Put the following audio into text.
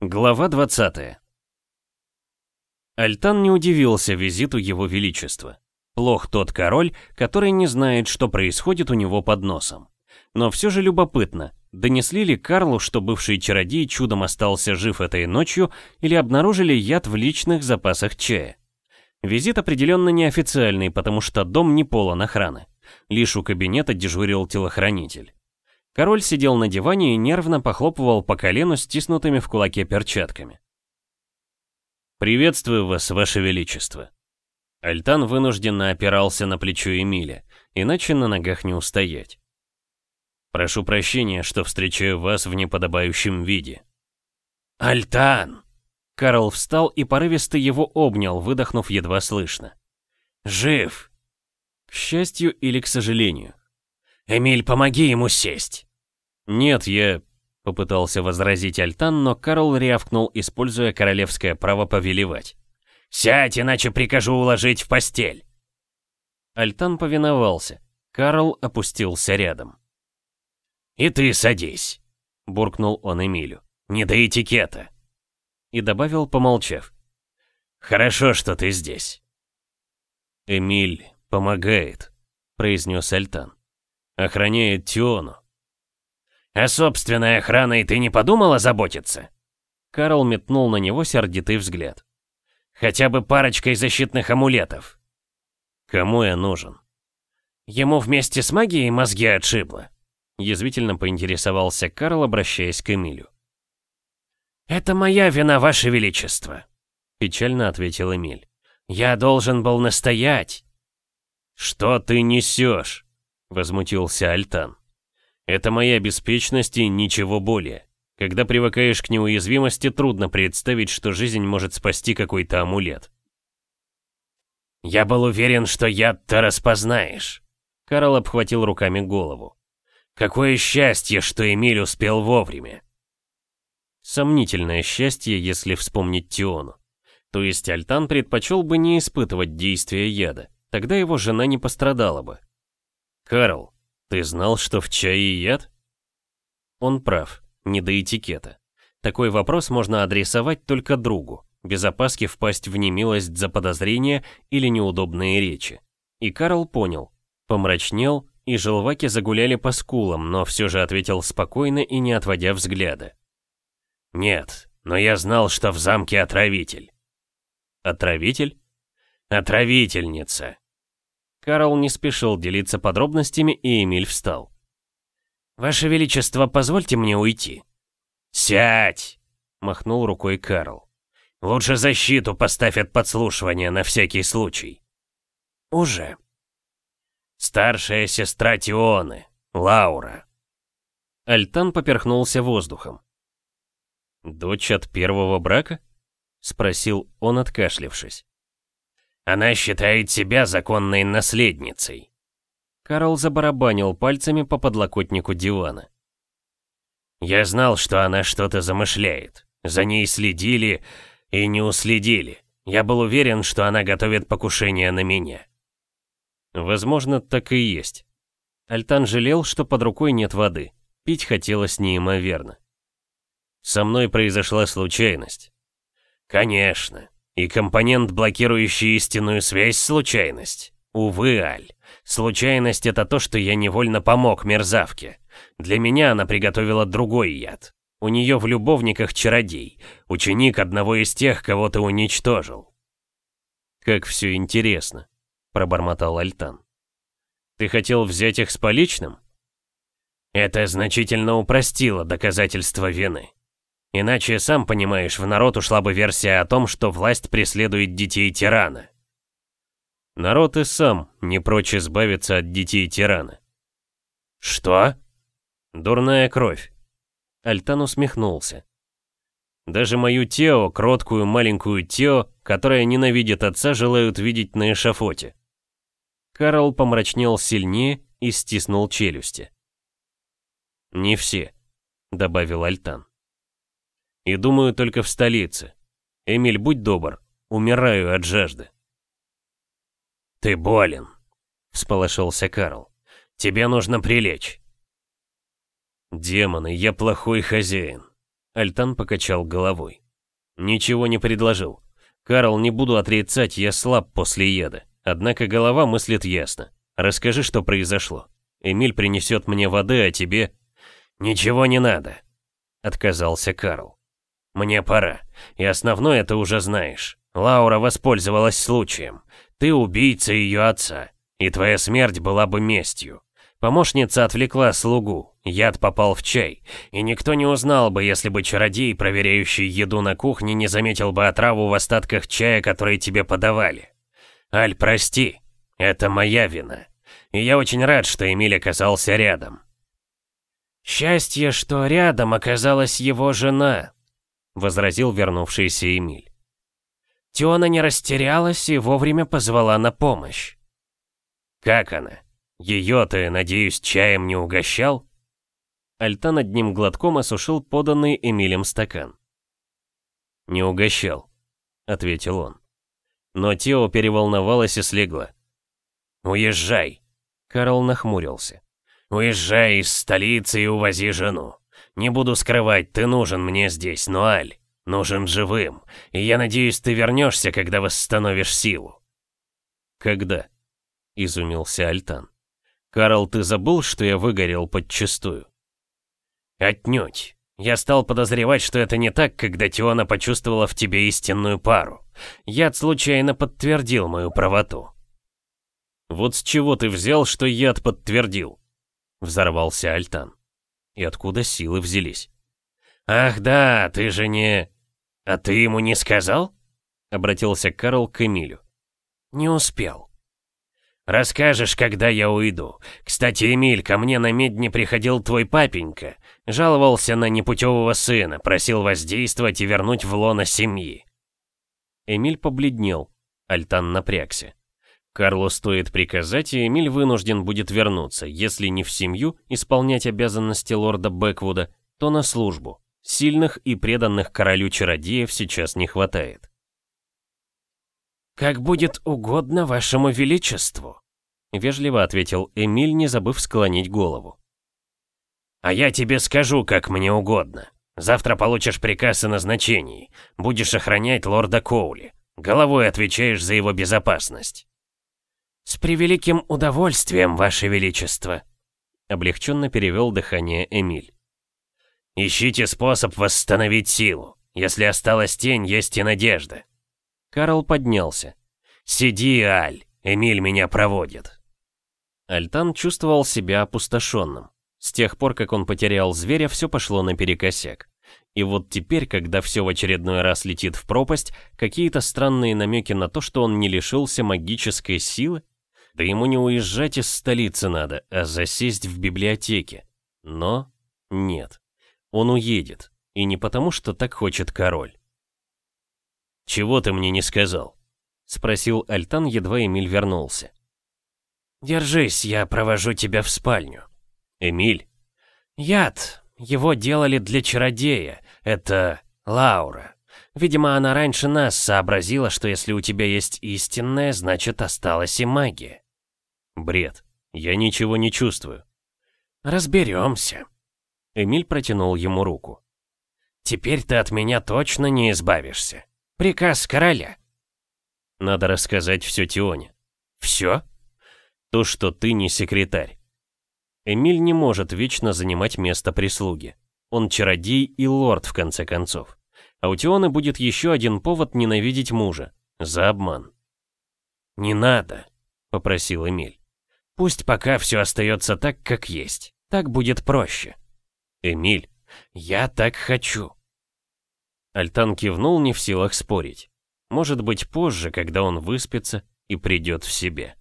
Глава 20 Альтан не удивился визиту его величества. Плох тот король, который не знает, что происходит у него под носом. Но все же любопытно, донесли ли Карлу, что бывший чародей чудом остался жив этой ночью, или обнаружили яд в личных запасах чая. Визит определенно неофициальный, потому что дом не полон охраны. Лишь у кабинета дежурил телохранитель. Король сидел на диване и нервно похлопывал по колену стиснутыми в кулаке перчатками. «Приветствую вас, ваше величество». Альтан вынужденно опирался на плечо Эмиля, иначе на ногах не устоять. «Прошу прощения, что встречаю вас в неподобающем виде». «Альтан!» Карл встал и порывисто его обнял, выдохнув едва слышно. «Жив!» К счастью или к сожалению. «Эмиль, помоги ему сесть!» «Нет, я...» — попытался возразить Альтан, но Карл рявкнул, используя королевское право повелевать. «Сядь, иначе прикажу уложить в постель!» Альтан повиновался. Карл опустился рядом. «И ты садись!» — буркнул он Эмилю. «Не до этикета!» И добавил, помолчав. «Хорошо, что ты здесь!» «Эмиль помогает», — произнес Альтан. «Охраняет Тиону. «О собственной охраной ты не подумала заботиться?» Карл метнул на него сердитый взгляд. «Хотя бы парочкой защитных амулетов». «Кому я нужен?» «Ему вместе с магией мозги отшибло», — язвительно поинтересовался Карл, обращаясь к Эмилю. «Это моя вина, Ваше Величество», — печально ответил Эмиль. «Я должен был настоять». «Что ты несешь?» — возмутился Альтан. Это моя беспечность и ничего более. Когда привыкаешь к неуязвимости, трудно представить, что жизнь может спасти какой-то амулет. «Я был уверен, что яд-то распознаешь», — Карл обхватил руками голову. «Какое счастье, что Эмиль успел вовремя!» Сомнительное счастье, если вспомнить Тиону. То есть Альтан предпочел бы не испытывать действия яда, тогда его жена не пострадала бы. «Карл, ты знал, что в чае яд? Он прав, не до этикета. Такой вопрос можно адресовать только другу, без опаски впасть в немилость за подозрения или неудобные речи. И Карл понял, помрачнел, и желваки загуляли по скулам, но все же ответил спокойно и не отводя взгляда. «Нет, но я знал, что в замке отравитель». «Отравитель?» «Отравительница», Карл не спешил делиться подробностями, и Эмиль встал. «Ваше Величество, позвольте мне уйти». «Сядь!» — махнул рукой Карл. «Лучше защиту поставь от подслушивания на всякий случай». «Уже». «Старшая сестра Тионы, Лаура». Альтан поперхнулся воздухом. «Дочь от первого брака?» — спросил он, откашлившись. Она считает себя законной наследницей. Карл забарабанил пальцами по подлокотнику дивана. Я знал, что она что-то замышляет. За ней следили и не уследили. Я был уверен, что она готовит покушение на меня. Возможно, так и есть. Альтан жалел, что под рукой нет воды. Пить хотелось неимоверно. Со мной произошла случайность. Конечно. И компонент, блокирующий истинную связь, случайность. Увы, Аль. Случайность — это то, что я невольно помог мерзавке. Для меня она приготовила другой яд. У нее в любовниках чародей, ученик одного из тех, кого ты уничтожил. «Как все интересно», — пробормотал Альтан. «Ты хотел взять их с поличным?» Это значительно упростило доказательство вины. Иначе, сам понимаешь, в народ ушла бы версия о том, что власть преследует детей тирана. Народ и сам не прочь избавиться от детей тирана. Что? Дурная кровь. Альтан усмехнулся. Даже мою Тео, кроткую маленькую Тео, которая ненавидит отца, желают видеть на эшафоте. Карл помрачнел сильнее и стиснул челюсти. «Не все», — добавил Альтан. И думаю только в столице. Эмиль, будь добр, умираю от жажды. «Ты болен», — всполошился Карл. «Тебе нужно прилечь». «Демоны, я плохой хозяин». Альтан покачал головой. Ничего не предложил. Карл, не буду отрицать, я слаб после еда. Однако голова мыслит ясно. Расскажи, что произошло. Эмиль принесет мне воды, а тебе... Ничего не надо, отказался Карл. Мне пора. И основное ты уже знаешь. Лаура воспользовалась случаем. Ты убийца ее отца. И твоя смерть была бы местью. Помощница отвлекла слугу, яд попал в чай, и никто не узнал бы, если бы чародей, проверяющий еду на кухне, не заметил бы отраву в остатках чая, который тебе подавали. Аль, прости, это моя вина. И я очень рад, что Эмиль оказался рядом. «Счастье, что рядом оказалась его жена», — возразил вернувшийся Эмиль. Тиона не растерялась и вовремя позвала на помощь. «Как она?» Ее ты, надеюсь, чаем не угощал?» Альтан одним глотком осушил поданный Эмилем стакан. «Не угощал», — ответил он. Но Тео переволновалась и слегла. «Уезжай», — Карл нахмурился. «Уезжай из столицы и увози жену. Не буду скрывать, ты нужен мне здесь, но Аль, нужен живым. И я надеюсь, ты вернешься, когда восстановишь силу». «Когда?» — изумился Альтан. «Карл, ты забыл, что я выгорел подчистую?» «Отнюдь. Я стал подозревать, что это не так, когда Тиона почувствовала в тебе истинную пару. Яд случайно подтвердил мою правоту». «Вот с чего ты взял, что яд подтвердил?» Взорвался Альтан. «И откуда силы взялись?» «Ах да, ты же не...» «А ты ему не сказал?» Обратился Карл к Эмилю. «Не успел». «Расскажешь, когда я уйду. Кстати, Эмиль, ко мне на медне приходил твой папенька. Жаловался на непутевого сына, просил воздействовать и вернуть в лоно семьи». Эмиль побледнел. Альтан напрягся. Карлу стоит приказать, и Эмиль вынужден будет вернуться, если не в семью, исполнять обязанности лорда Бэквуда, то на службу. Сильных и преданных королю чародеев сейчас не хватает. «Как будет угодно вашему величеству», — вежливо ответил Эмиль, не забыв склонить голову. «А я тебе скажу, как мне угодно. Завтра получишь приказ о назначении. Будешь охранять лорда Коули. Головой отвечаешь за его безопасность». «С превеликим удовольствием, ваше величество», — облегченно перевел дыхание Эмиль. «Ищите способ восстановить силу. Если осталась тень, есть и надежда. Карл поднялся. «Сиди, Аль, Эмиль меня проводит». Альтан чувствовал себя опустошенным. С тех пор, как он потерял зверя, все пошло наперекосяк. И вот теперь, когда все в очередной раз летит в пропасть, какие-то странные намеки на то, что он не лишился магической силы? Да ему не уезжать из столицы надо, а засесть в библиотеке. Но нет, он уедет. И не потому, что так хочет король. «Чего ты мне не сказал?» — спросил Альтан, едва Эмиль вернулся. «Держись, я провожу тебя в спальню». «Эмиль?» «Яд. Его делали для чародея. Это Лаура. Видимо, она раньше нас сообразила, что если у тебя есть истинная, значит осталась и магия». «Бред. Я ничего не чувствую». «Разберемся». Эмиль протянул ему руку. «Теперь ты от меня точно не избавишься». Приказ короля. Надо рассказать все Тионе. Все? То, что ты не секретарь. Эмиль не может вечно занимать место прислуги. Он чародей и лорд, в конце концов. А у Тионы будет еще один повод ненавидеть мужа. За обман. «Не надо», — попросил Эмиль. «Пусть пока все остается так, как есть. Так будет проще». «Эмиль, я так хочу». Альтан кивнул, не в силах спорить. Может быть, позже, когда он выспится и придет в себе.